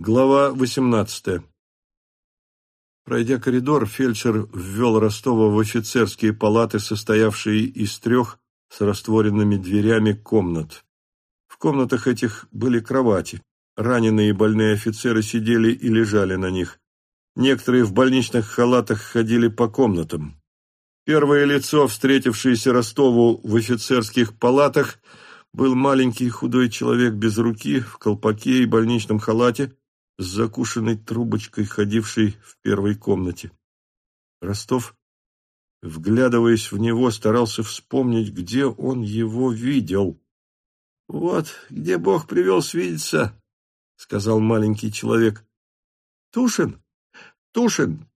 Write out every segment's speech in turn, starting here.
Глава 18. Пройдя коридор, фельдшер ввел Ростова в офицерские палаты, состоявшие из трех с растворенными дверями комнат. В комнатах этих были кровати. Раненые и больные офицеры сидели и лежали на них. Некоторые в больничных халатах ходили по комнатам. Первое лицо, встретившееся Ростову в офицерских палатах, был маленький худой человек без руки, в колпаке и больничном халате, с закушенной трубочкой, ходившей в первой комнате. Ростов, вглядываясь в него, старался вспомнить, где он его видел. — Вот где Бог привел свидеться, — сказал маленький человек. — Тушин, Тушин,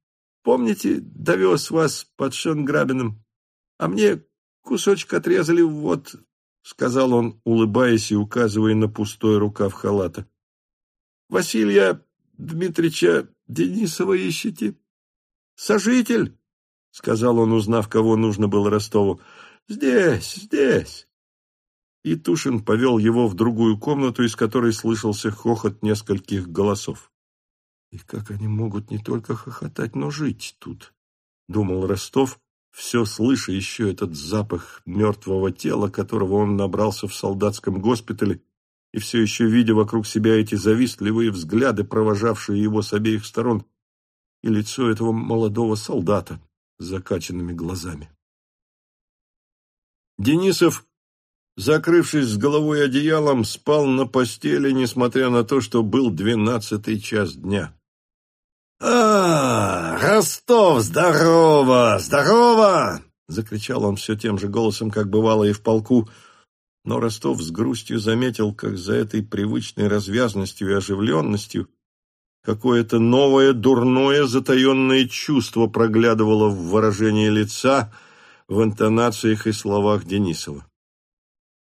помните, довез вас под Шенграбиным, а мне кусочек отрезали, вот, — сказал он, улыбаясь и указывая на пустой рукав халата. Василия Дмитрича Денисова ищете? Сожитель, сказал он, узнав, кого нужно было Ростову. Здесь, здесь. И Тушин повел его в другую комнату, из которой слышался хохот нескольких голосов. И как они могут не только хохотать, но жить тут? Думал Ростов, все слыша еще этот запах мертвого тела, которого он набрался в солдатском госпитале, и все еще видя вокруг себя эти завистливые взгляды, провожавшие его с обеих сторон, и лицо этого молодого солдата с закачанными глазами. Денисов, закрывшись с головой одеялом, спал на постели, несмотря на то, что был двенадцатый час дня. «А, Ростов, здорово, здорово!» — закричал он все тем же голосом, как бывало и в полку — но Ростов с грустью заметил, как за этой привычной развязностью и оживленностью какое-то новое, дурное, затаенное чувство проглядывало в выражении лица, в интонациях и словах Денисова.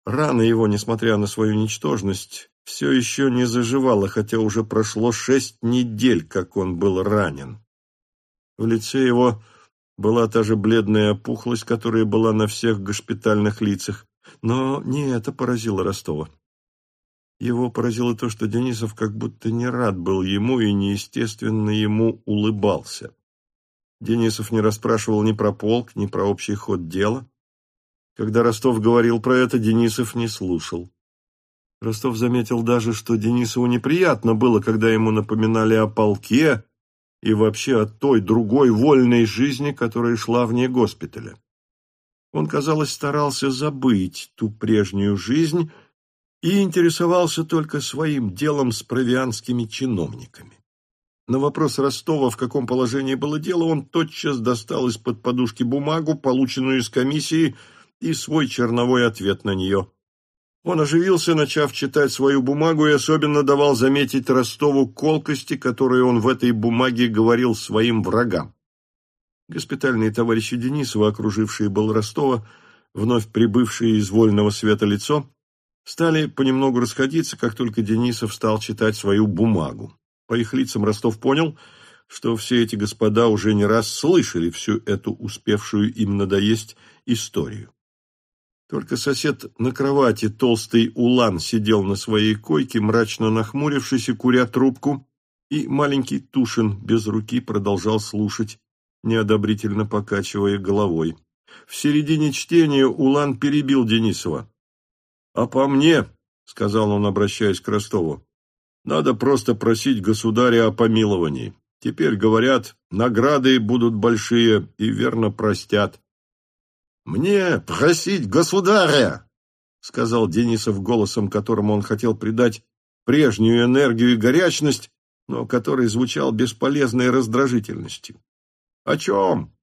Рана его, несмотря на свою ничтожность, все еще не заживала, хотя уже прошло шесть недель, как он был ранен. В лице его была та же бледная опухлость, которая была на всех госпитальных лицах, но не это поразило Ростова. Его поразило то, что Денисов как будто не рад был ему и неестественно ему улыбался. Денисов не расспрашивал ни про полк, ни про общий ход дела. Когда Ростов говорил про это, Денисов не слушал. Ростов заметил даже, что Денисову неприятно было, когда ему напоминали о полке и вообще о той другой вольной жизни, которая шла вне госпиталя. Он, казалось, старался забыть ту прежнюю жизнь и интересовался только своим делом с провианскими чиновниками. На вопрос Ростова, в каком положении было дело, он тотчас достал из-под подушки бумагу, полученную из комиссии, и свой черновой ответ на нее. Он оживился, начав читать свою бумагу, и особенно давал заметить Ростову колкости, которые он в этой бумаге говорил своим врагам. Госпитальные товарищи Денисова, окружившие был Ростова, вновь прибывшие из вольного света лицо, стали понемногу расходиться, как только Денисов стал читать свою бумагу. По их лицам Ростов понял, что все эти господа уже не раз слышали всю эту успевшую им надоесть историю. Только сосед на кровати, толстый улан, сидел на своей койке, мрачно нахмурившись и куря трубку, и маленький Тушин без руки продолжал слушать неодобрительно покачивая головой. В середине чтения Улан перебил Денисова. «А по мне, — сказал он, обращаясь к Ростову, — надо просто просить государя о помиловании. Теперь, говорят, награды будут большие и верно простят». «Мне просить государя!» — сказал Денисов голосом, которому он хотел придать прежнюю энергию и горячность, но который звучал бесполезной раздражительностью. О чем?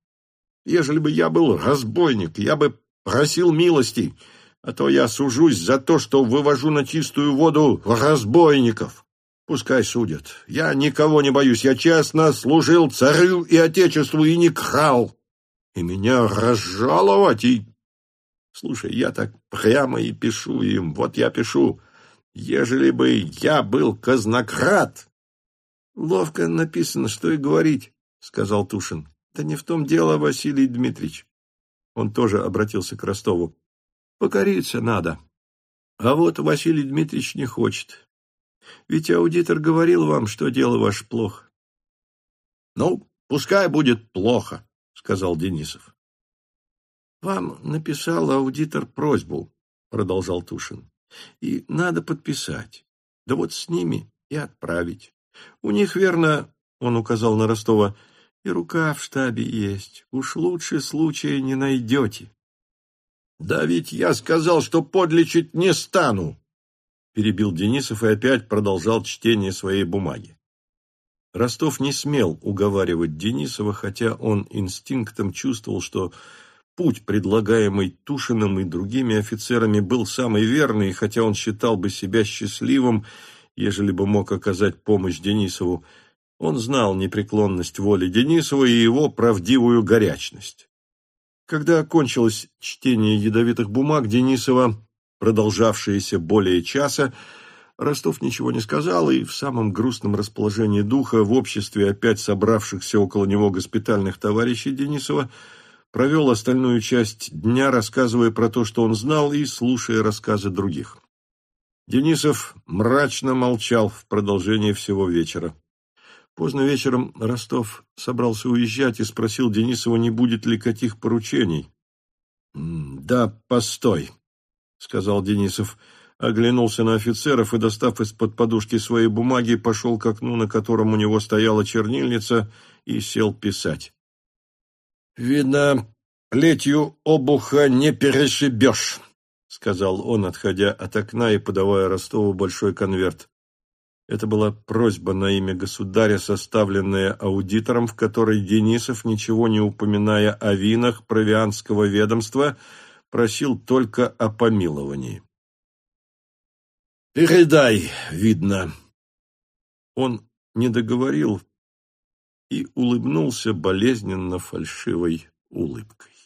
Ежели бы я был разбойник, я бы просил милости, а то я сужусь за то, что вывожу на чистую воду разбойников. Пускай судят. Я никого не боюсь. Я честно служил царю и отечеству и не крал. И меня разжаловать и... Слушай, я так прямо и пишу им. Вот я пишу. Ежели бы я был казнократ... Ловко написано, что и говорить. — сказал Тушин. — Да не в том дело, Василий Дмитриевич. Он тоже обратился к Ростову. — Покориться надо. А вот Василий Дмитриевич не хочет. Ведь аудитор говорил вам, что дело ваше плохо. Ну, пускай будет плохо, сказал Денисов. Вам написал аудитор просьбу, продолжал Тушин. И надо подписать. Да вот с ними и отправить. У них, верно, он указал на Ростова, и рука в штабе есть. Уж лучше случая не найдете. Да ведь я сказал, что подлечить не стану, перебил Денисов и опять продолжал чтение своей бумаги. Ростов не смел уговаривать Денисова, хотя он инстинктом чувствовал, что путь, предлагаемый Тушиным и другими офицерами, был самый верный, хотя он считал бы себя счастливым, ежели бы мог оказать помощь Денисову, он знал непреклонность воли Денисова и его правдивую горячность. Когда окончилось чтение ядовитых бумаг Денисова, продолжавшееся более часа, Ростов ничего не сказал и в самом грустном расположении духа в обществе опять собравшихся около него госпитальных товарищей Денисова провел остальную часть дня, рассказывая про то, что он знал, и слушая рассказы других. Денисов мрачно молчал в продолжении всего вечера. Поздно вечером Ростов собрался уезжать и спросил Денисова, не будет ли каких поручений. «Да, постой», — сказал Денисов, оглянулся на офицеров и, достав из-под подушки свои бумаги, пошел к окну, на котором у него стояла чернильница, и сел писать. «Видно, плетью обуха не перешибешь», — сказал он, отходя от окна и подавая Ростову большой конверт. Это была просьба на имя государя, составленная аудитором, в которой Денисов, ничего не упоминая о винах провианского ведомства, просил только о помиловании. «Передай, видно». Он не договорил и улыбнулся болезненно фальшивой улыбкой.